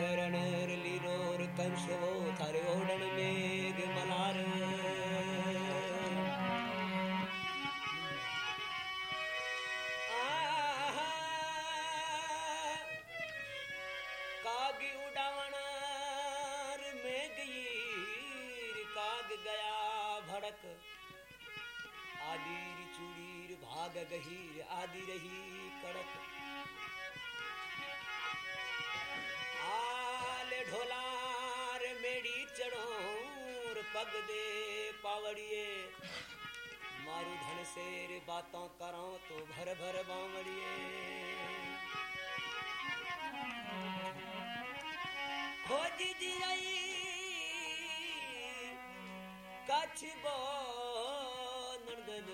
करण लीरोर कंस थारे ओडन मेघ मलार कागी उड़ावणार काग गया भड़क आदिर चूड़ीर भाग गहीर आदि रही कड़क ढोलार मेड़ी चढ़ोर पग दे पावड़िए। मारू धन शेर बातों करो तो भर भर बावड़िए। खोजी जिरई कछ बो नंदन